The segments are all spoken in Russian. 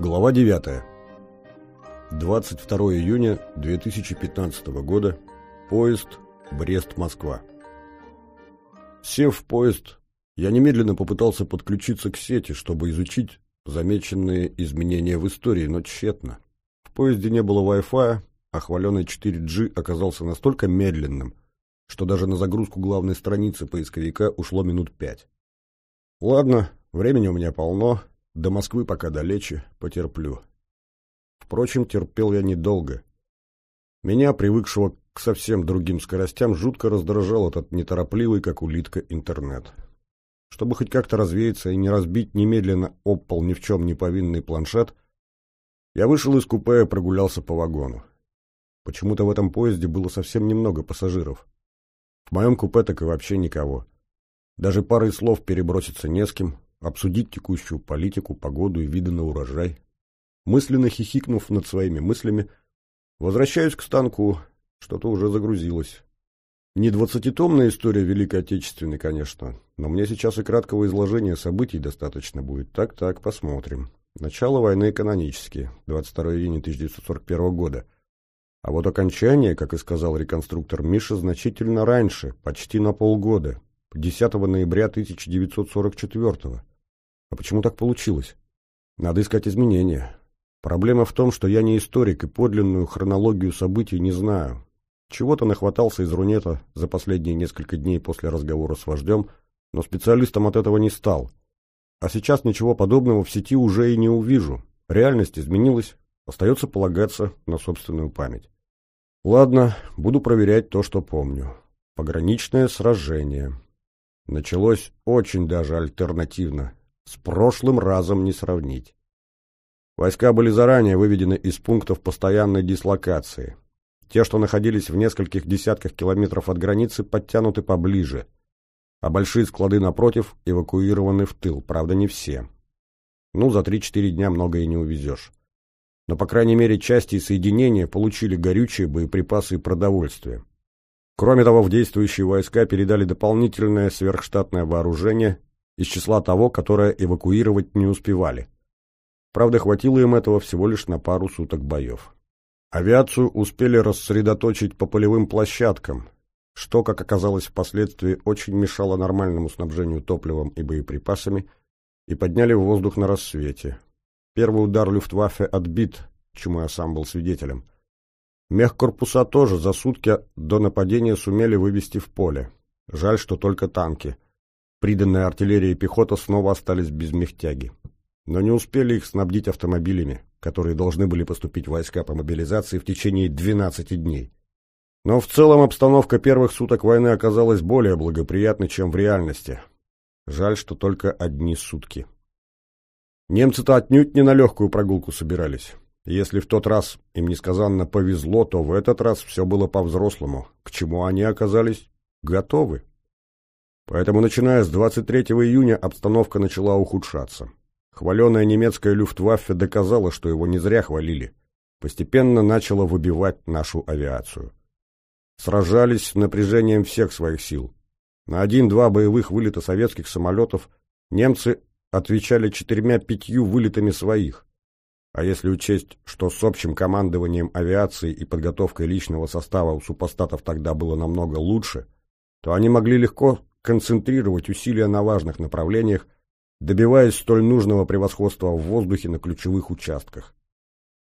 Глава 9. 22 июня 2015 года. Поезд Брест-Москва. Сев в поезд, я немедленно попытался подключиться к сети, чтобы изучить замеченные изменения в истории, но тщетно. В поезде не было Wi-Fi, а хваленый 4G оказался настолько медленным, что даже на загрузку главной страницы поисковика ушло минут пять. Ладно, времени у меня полно, до Москвы пока далече, потерплю. Впрочем, терпел я недолго. Меня, привыкшего к совсем другим скоростям, жутко раздражал этот неторопливый, как улитка, интернет. Чтобы хоть как-то развеяться и не разбить немедленно об пол ни в чем не повинный планшет, я вышел из купе и прогулялся по вагону. Почему-то в этом поезде было совсем немного пассажиров. В моем купе так и вообще никого. Даже парой слов переброситься не с кем, обсудить текущую политику, погоду и виды на урожай. Мысленно хихикнув над своими мыслями, возвращаюсь к станку, что-то уже загрузилось. Не двадцатитомная история Великой Отечественной, конечно, но мне сейчас и краткого изложения событий достаточно будет. Так-так, посмотрим. Начало войны канонически, 22 июня 1941 года. А вот окончание, как и сказал реконструктор Миша, значительно раньше, почти на полгода, 10 ноября 1944 а почему так получилось? Надо искать изменения. Проблема в том, что я не историк и подлинную хронологию событий не знаю. Чего-то нахватался из Рунета за последние несколько дней после разговора с вождем, но специалистом от этого не стал. А сейчас ничего подобного в сети уже и не увижу. Реальность изменилась, остается полагаться на собственную память. Ладно, буду проверять то, что помню. Пограничное сражение. Началось очень даже альтернативно, с прошлым разом не сравнить. Войска были заранее выведены из пунктов постоянной дислокации. Те, что находились в нескольких десятках километров от границы, подтянуты поближе, а большие склады напротив эвакуированы в тыл, правда не все. Ну, за 3-4 дня многое не увезешь. Но, по крайней мере, части и соединения получили горючие, боеприпасы и продовольствие. Кроме того, в действующие войска передали дополнительное сверхштатное вооружение из числа того, которое эвакуировать не успевали. Правда, хватило им этого всего лишь на пару суток боев. Авиацию успели рассредоточить по полевым площадкам, что, как оказалось впоследствии, очень мешало нормальному снабжению топливом и боеприпасами, и подняли в воздух на рассвете. Первый удар Люфтваффе отбит, чему я сам был свидетелем. Мехкорпуса тоже за сутки до нападения сумели вывести в поле. Жаль, что только танки — Приданная артиллерия и пехота снова остались без мехтяги. Но не успели их снабдить автомобилями, которые должны были поступить войска по мобилизации в течение 12 дней. Но в целом обстановка первых суток войны оказалась более благоприятной, чем в реальности. Жаль, что только одни сутки. Немцы-то отнюдь не на легкую прогулку собирались. Если в тот раз им несказанно повезло, то в этот раз все было по-взрослому, к чему они оказались готовы. Поэтому, начиная с 23 июня, обстановка начала ухудшаться. Хваленая немецкая люфтваффе доказала, что его не зря хвалили. Постепенно начала выбивать нашу авиацию. Сражались с напряжением всех своих сил. На один-два боевых вылета советских самолетов немцы отвечали четырьмя-пятью вылетами своих. А если учесть, что с общим командованием авиации и подготовкой личного состава у супостатов тогда было намного лучше, то они могли легко концентрировать усилия на важных направлениях, добиваясь столь нужного превосходства в воздухе на ключевых участках.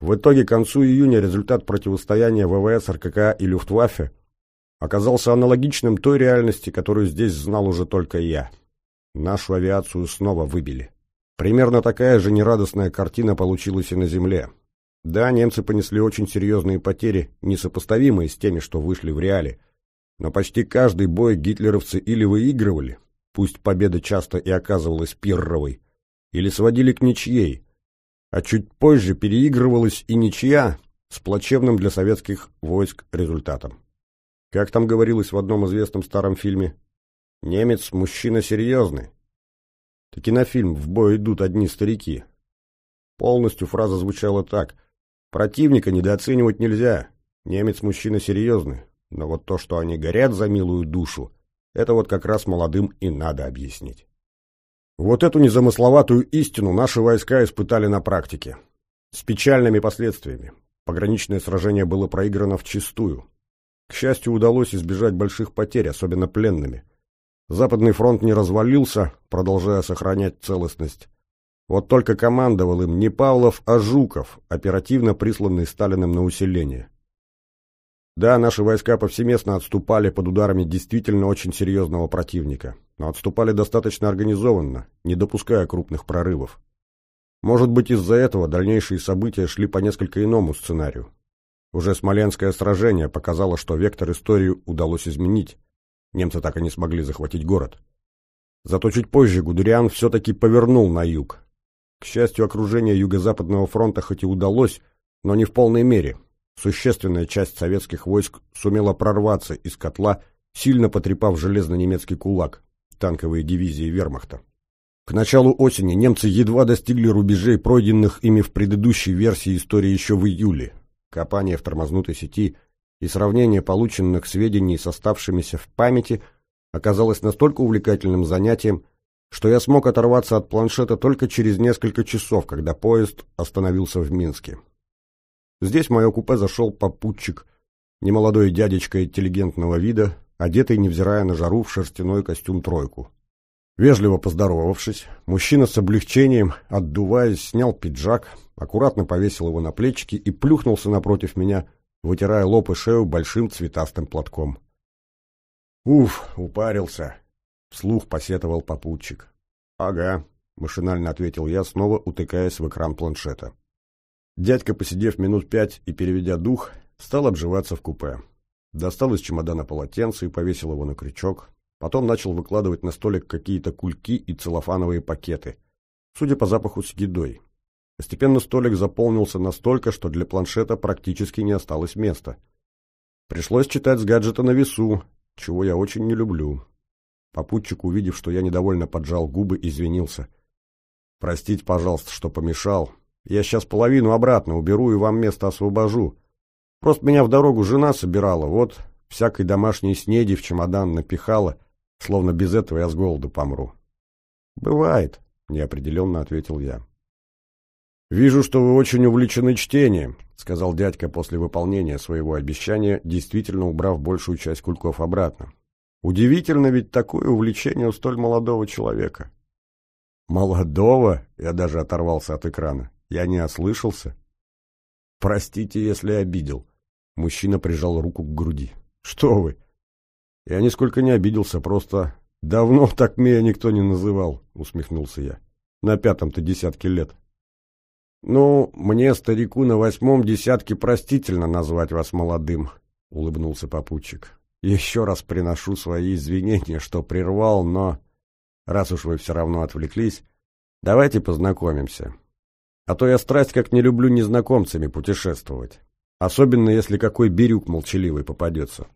В итоге к концу июня результат противостояния ВВС, РКК и Люфтваффе оказался аналогичным той реальности, которую здесь знал уже только я. Нашу авиацию снова выбили. Примерно такая же нерадостная картина получилась и на земле. Да, немцы понесли очень серьезные потери, несопоставимые с теми, что вышли в реале – но почти каждый бой гитлеровцы или выигрывали, пусть победа часто и оказывалась пирровой, или сводили к ничьей, а чуть позже переигрывалась и ничья с плачевным для советских войск результатом. Как там говорилось в одном известном старом фильме, «Немец – мужчина серьезный». Таки на фильм «В бой идут одни старики». Полностью фраза звучала так «Противника недооценивать нельзя, немец – мужчина серьезный, но вот то, что они горят за милую душу, это вот как раз молодым и надо объяснить. Вот эту незамысловатую истину наши войска испытали на практике. С печальными последствиями. Пограничное сражение было проиграно вчистую. К счастью, удалось избежать больших потерь, особенно пленными. Западный фронт не развалился, продолжая сохранять целостность. Вот только командовал им не Павлов, а Жуков, оперативно присланный Сталиным на усиление. Да, наши войска повсеместно отступали под ударами действительно очень серьезного противника, но отступали достаточно организованно, не допуская крупных прорывов. Может быть, из-за этого дальнейшие события шли по несколько иному сценарию. Уже Смоленское сражение показало, что вектор истории удалось изменить. Немцы так и не смогли захватить город. Зато чуть позже Гудериан все-таки повернул на юг. К счастью, окружение Юго-Западного фронта хоть и удалось, но не в полной мере. Существенная часть советских войск сумела прорваться из котла, сильно потрепав железно-немецкий кулак, танковые дивизии вермахта. К началу осени немцы едва достигли рубежей, пройденных ими в предыдущей версии истории еще в июле. Копание в тормознутой сети и сравнение полученных сведений с оставшимися в памяти оказалось настолько увлекательным занятием, что я смог оторваться от планшета только через несколько часов, когда поезд остановился в Минске. Здесь в мое купе зашел попутчик, немолодой дядечка интеллигентного вида, одетый, невзирая на жару, в шерстяной костюм-тройку. Вежливо поздоровавшись, мужчина с облегчением, отдуваясь, снял пиджак, аккуратно повесил его на плечики и плюхнулся напротив меня, вытирая лоб и шею большим цветастым платком. «Уф, упарился!» — вслух посетовал попутчик. «Ага», — машинально ответил я, снова утыкаясь в экран планшета. Дядька, посидев минут пять и переведя дух, стал обживаться в купе. Достал из чемодана полотенце и повесил его на крючок. Потом начал выкладывать на столик какие-то кульки и целлофановые пакеты. Судя по запаху с едой. Постепенно столик заполнился настолько, что для планшета практически не осталось места. Пришлось читать с гаджета на весу, чего я очень не люблю. Попутчик, увидев, что я недовольно поджал губы, извинился. «Простите, пожалуйста, что помешал. Я сейчас половину обратно уберу и вам место освобожу. Просто меня в дорогу жена собирала, вот всякой домашней снеди в чемодан напихала, словно без этого я с голоду помру. «Бывает», — неопределенно ответил я. «Вижу, что вы очень увлечены чтением», — сказал дядька после выполнения своего обещания, действительно убрав большую часть кульков обратно. «Удивительно ведь такое увлечение у столь молодого человека». «Молодого?» — я даже оторвался от экрана. Я не ослышался? Простите, если обидел. Мужчина прижал руку к груди. Что вы? Я нисколько не обиделся, просто... Давно так меня никто не называл, усмехнулся я. На пятом-то десятке лет. Ну, мне, старику, на восьмом десятке простительно назвать вас молодым, улыбнулся попутчик. Еще раз приношу свои извинения, что прервал, но... Раз уж вы все равно отвлеклись, давайте познакомимся. А то я страсть как не люблю незнакомцами путешествовать. Особенно, если какой бирюк молчаливый попадется.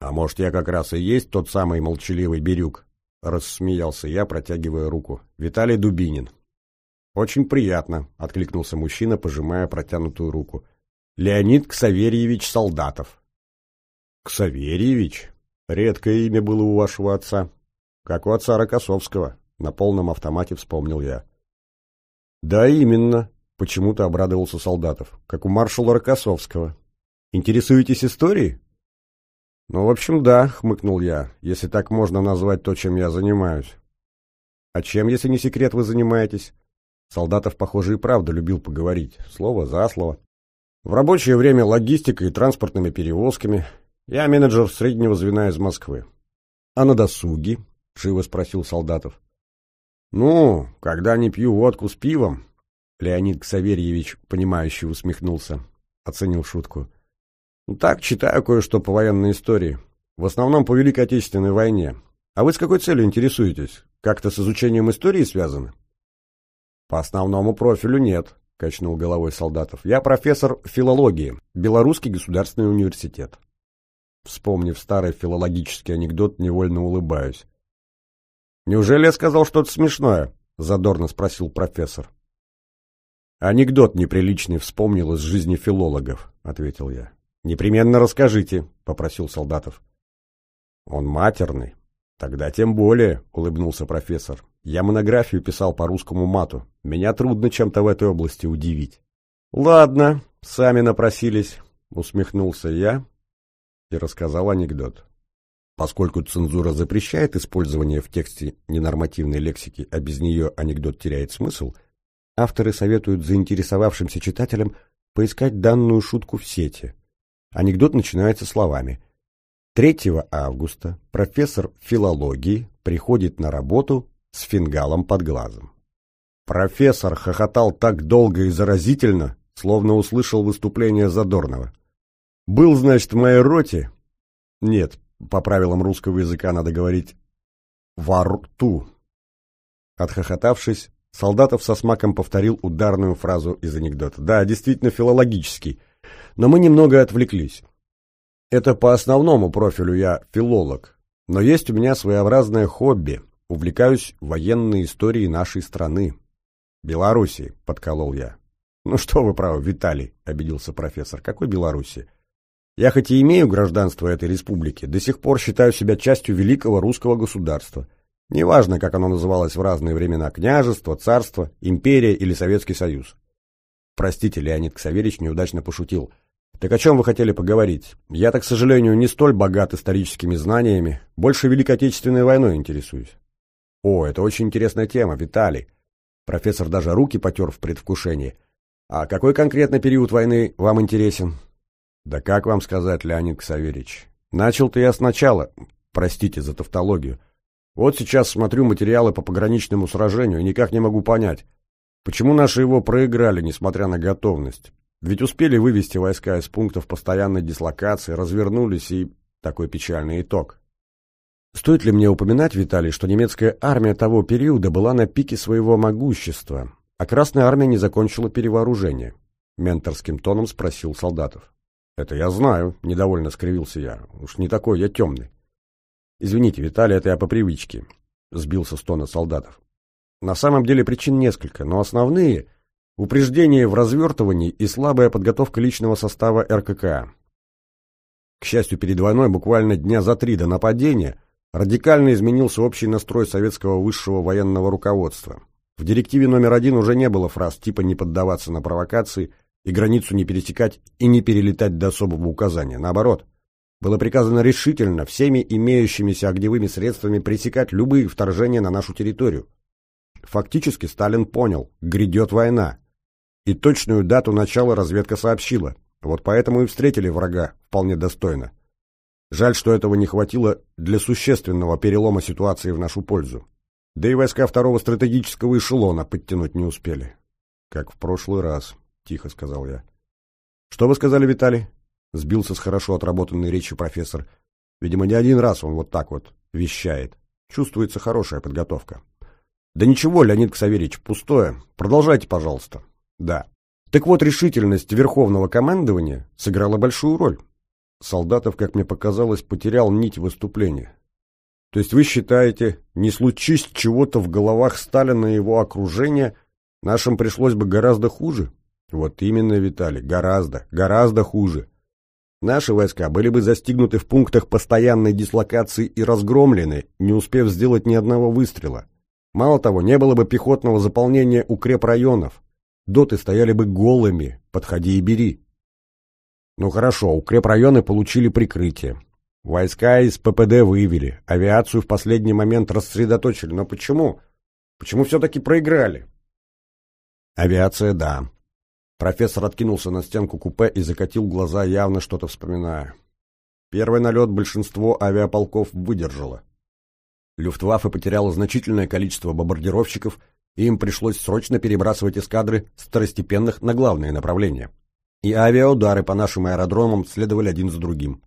А может, я как раз и есть тот самый молчаливый бирюк? Рассмеялся я, протягивая руку. Виталий Дубинин. Очень приятно, откликнулся мужчина, пожимая протянутую руку. Леонид Ксаверьевич Солдатов. Ксаверьевич? Редкое имя было у вашего отца. Как у отца Рокоссовского. На полном автомате вспомнил я. «Да, именно», — почему-то обрадовался Солдатов, как у маршала Рокоссовского. «Интересуетесь историей?» «Ну, в общем, да», — хмыкнул я, если так можно назвать то, чем я занимаюсь. «А чем, если не секрет, вы занимаетесь?» Солдатов, похоже, и правда любил поговорить, слово за слово. В рабочее время логистикой и транспортными перевозками. Я менеджер среднего звена из Москвы. «А на досуге?» — живо спросил Солдатов. «Ну, когда не пью водку с пивом...» Леонид Ксаверьевич, понимающе усмехнулся. Оценил шутку. «Ну, «Так, читаю кое-что по военной истории. В основном по Великой Отечественной войне. А вы с какой целью интересуетесь? Как-то с изучением истории связаны?» «По основному профилю нет», — качнул головой Солдатов. «Я профессор филологии, Белорусский государственный университет». Вспомнив старый филологический анекдот, невольно улыбаюсь. «Неужели я сказал что-то смешное?» — задорно спросил профессор. «Анекдот неприличный вспомнил из жизни филологов», — ответил я. «Непременно расскажите», — попросил Солдатов. «Он матерный. Тогда тем более», — улыбнулся профессор. Я монографию писал по русскому мату. Меня трудно чем-то в этой области удивить. Ладно, сами напросились, усмехнулся я и рассказал анекдот. Поскольку цензура запрещает использование в тексте ненормативной лексики, а без нее анекдот теряет смысл, авторы советуют заинтересовавшимся читателям поискать данную шутку в сети. Анекдот начинается словами «3 августа профессор филологии приходит на работу с фингалом под глазом». Профессор хохотал так долго и заразительно, словно услышал выступление Задорнова. «Был, значит, в моей роте?» «Нет, по правилам русского языка надо говорить «во рту». Отхохотавшись, Солдатов со смаком повторил ударную фразу из анекдота. Да, действительно филологический, но мы немного отвлеклись. Это по основному профилю я филолог, но есть у меня своеобразное хобби. Увлекаюсь военной историей нашей страны. Белоруссии, подколол я. Ну что вы правы, Виталий, обиделся профессор. Какой Белоруссии? Я хоть и имею гражданство этой республики, до сих пор считаю себя частью великого русского государства. Неважно, как оно называлось в разные времена – княжество, царство, империя или Советский Союз. Простите, Леонид Ксаверич неудачно пошутил. Так о чем вы хотели поговорить? Я-то, к сожалению, не столь богат историческими знаниями, больше Великой Отечественной войной интересуюсь. О, это очень интересная тема, Виталий. Профессор даже руки потер в предвкушении. А какой конкретно период войны вам интересен? Да как вам сказать, Леонид Ксаверич? Начал-то я сначала, простите за тавтологию, вот сейчас смотрю материалы по пограничному сражению и никак не могу понять, почему наши его проиграли, несмотря на готовность. Ведь успели вывести войска из пунктов постоянной дислокации, развернулись и... Такой печальный итог. Стоит ли мне упоминать, Виталий, что немецкая армия того периода была на пике своего могущества, а Красная армия не закончила перевооружение? Менторским тоном спросил солдатов. «Это я знаю», — недовольно скривился я. «Уж не такой я темный». Извините, Виталий, это я по привычке. Сбился с тона солдатов. На самом деле причин несколько, но основные – упреждение в развертывании и слабая подготовка личного состава РККА. К счастью, перед войной, буквально дня за три до нападения, радикально изменился общий настрой советского высшего военного руководства. В директиве номер один уже не было фраз типа «не поддаваться на провокации» и «границу не пересекать» и «не перелетать до особого указания». Наоборот, было приказано решительно всеми имеющимися огневыми средствами пресекать любые вторжения на нашу территорию. Фактически Сталин понял, грядет война. И точную дату начала разведка сообщила. Вот поэтому и встретили врага вполне достойно. Жаль, что этого не хватило для существенного перелома ситуации в нашу пользу. Да и войска второго стратегического эшелона подтянуть не успели. Как в прошлый раз, тихо сказал я. Что вы сказали, Виталий? Сбился с хорошо отработанной речью профессор. Видимо, не один раз он вот так вот вещает. Чувствуется хорошая подготовка. Да ничего, Леонид Ксаверич, пустое. Продолжайте, пожалуйста. Да. Так вот, решительность Верховного командования сыграла большую роль. Солдатов, как мне показалось, потерял нить выступления. То есть вы считаете, не случись чего-то в головах Сталина и его окружения, нашим пришлось бы гораздо хуже? Вот именно, Виталий, гораздо, гораздо хуже. Наши войска были бы застигнуты в пунктах постоянной дислокации и разгромлены, не успев сделать ни одного выстрела. Мало того, не было бы пехотного заполнения укрепрайонов. Доты стояли бы голыми, подходи и бери. Ну хорошо, укрепрайоны получили прикрытие. Войска из ППД вывели, авиацию в последний момент рассредоточили. Но почему? Почему все-таки проиграли? Авиация, да. Профессор откинулся на стенку купе и закатил глаза, явно что-то вспоминая. Первый налет большинство авиаполков выдержало. Люфтваффе потеряла значительное количество бомбардировщиков, и им пришлось срочно перебрасывать эскадры второстепенных на главные направления. И авиаудары по нашим аэродромам следовали один за другим.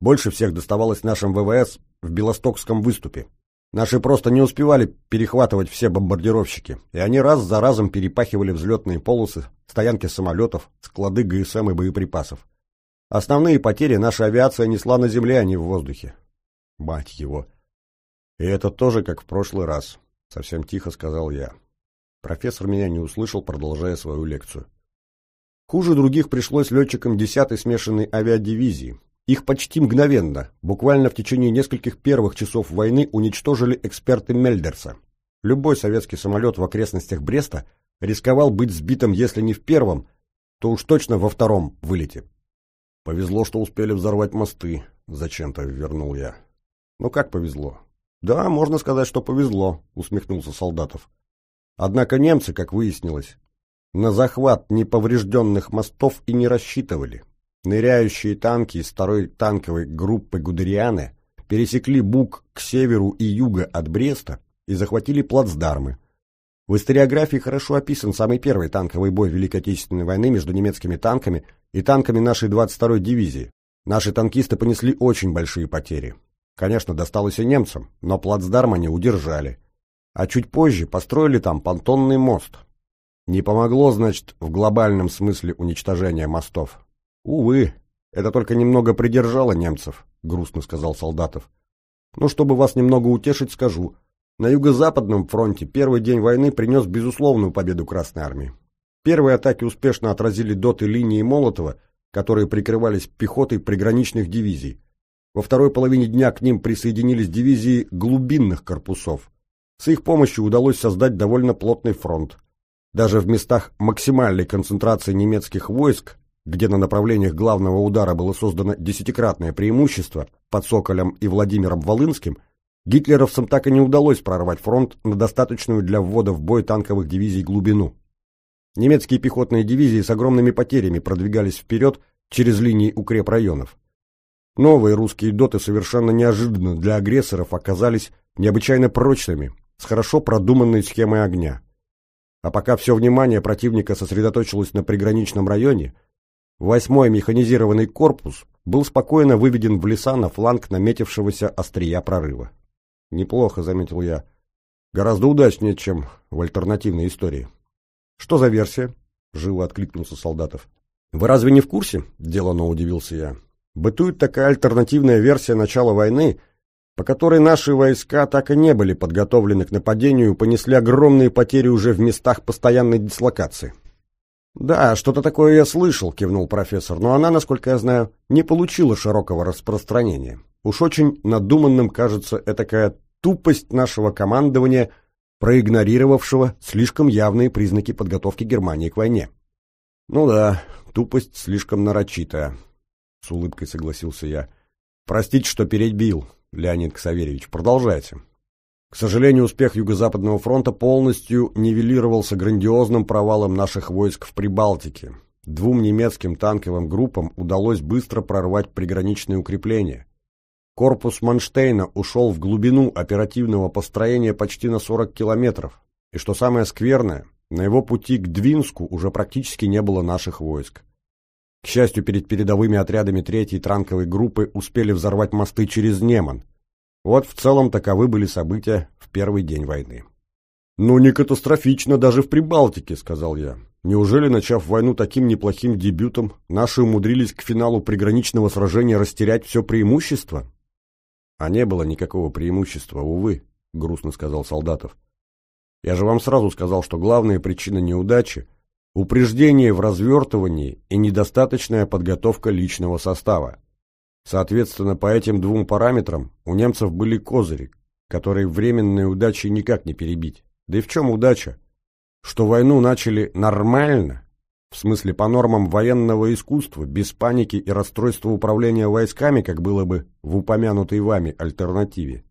Больше всех доставалось нашим ВВС в Белостокском выступе. Наши просто не успевали перехватывать все бомбардировщики, и они раз за разом перепахивали взлетные полосы, стоянки самолетов, склады ГСМ и боеприпасов. Основные потери наша авиация несла на земле, а не в воздухе. Мать его! И это тоже как в прошлый раз, совсем тихо сказал я. Профессор меня не услышал, продолжая свою лекцию. Хуже других пришлось летчикам 10-й смешанной авиадивизии, их почти мгновенно, буквально в течение нескольких первых часов войны, уничтожили эксперты Мельдерса. Любой советский самолет в окрестностях Бреста рисковал быть сбитым, если не в первом, то уж точно во втором вылете. Повезло, что успели взорвать мосты, зачем-то вернул я. Ну как повезло? Да, можно сказать, что повезло, усмехнулся Солдатов. Однако немцы, как выяснилось, на захват неповрежденных мостов и не рассчитывали. Ныряющие танки из второй танковой группы Гудерианы пересекли Буг к северу и юга от Бреста и захватили плацдармы. В историографии хорошо описан самый первый танковый бой Великой Отечественной войны между немецкими танками и танками нашей 22-й дивизии. Наши танкисты понесли очень большие потери. Конечно, досталось и немцам, но плацдарм они удержали. А чуть позже построили там понтонный мост. Не помогло, значит, в глобальном смысле уничтожения мостов. Увы, это только немного придержало немцев, грустно сказал Солдатов. Ну, чтобы вас немного утешить, скажу. На Юго-Западном фронте первый день войны принес безусловную победу Красной Армии. Первые атаки успешно отразили доты линии Молотова, которые прикрывались пехотой приграничных дивизий. Во второй половине дня к ним присоединились дивизии глубинных корпусов. С их помощью удалось создать довольно плотный фронт. Даже в местах максимальной концентрации немецких войск, где на направлениях главного удара было создано десятикратное преимущество под Соколем и Владимиром Волынским, Гитлеровцам так и не удалось прорвать фронт на достаточную для ввода в бой танковых дивизий глубину. Немецкие пехотные дивизии с огромными потерями продвигались вперед через линии укрепрайонов. Новые русские доты совершенно неожиданно для агрессоров оказались необычайно прочными, с хорошо продуманной схемой огня. А пока все внимание противника сосредоточилось на приграничном районе, восьмой механизированный корпус был спокойно выведен в леса на фланг наметившегося острия прорыва. Неплохо, заметил я. Гораздо удачнее, чем в альтернативной истории. Что за версия? Живо откликнулся Солдатов. Вы разве не в курсе? Делано удивился я. Бытует такая альтернативная версия начала войны, по которой наши войска так и не были подготовлены к нападению и понесли огромные потери уже в местах постоянной дислокации. «Да, что-то такое я слышал», — кивнул профессор, «но она, насколько я знаю, не получила широкого распространения. Уж очень надуманным кажется этакая тупость нашего командования, проигнорировавшего слишком явные признаки подготовки Германии к войне. Ну да, тупость слишком нарочитая, с улыбкой согласился я. Простите, что перебил, Леонид Ксаверьевич, продолжайте. К сожалению, успех Юго-Западного фронта полностью нивелировался грандиозным провалом наших войск в Прибалтике. Двум немецким танковым группам удалось быстро прорвать приграничные укрепления. Корпус Манштейна ушел в глубину оперативного построения почти на 40 километров, и что самое скверное, на его пути к Двинску уже практически не было наших войск. К счастью, перед передовыми отрядами третьей танковой группы успели взорвать мосты через Неман. Вот в целом таковы были события в первый день войны. «Ну, не катастрофично даже в Прибалтике», — сказал я. «Неужели, начав войну таким неплохим дебютом, наши умудрились к финалу приграничного сражения растерять все преимущество?» А не было никакого преимущества, увы, грустно сказал Солдатов. Я же вам сразу сказал, что главная причина неудачи – упреждение в развертывании и недостаточная подготовка личного состава. Соответственно, по этим двум параметрам у немцев были козыри, которые временной удачей никак не перебить. Да и в чем удача? Что войну начали нормально, в смысле, по нормам военного искусства, без паники и расстройства управления войсками, как было бы в упомянутой вами альтернативе,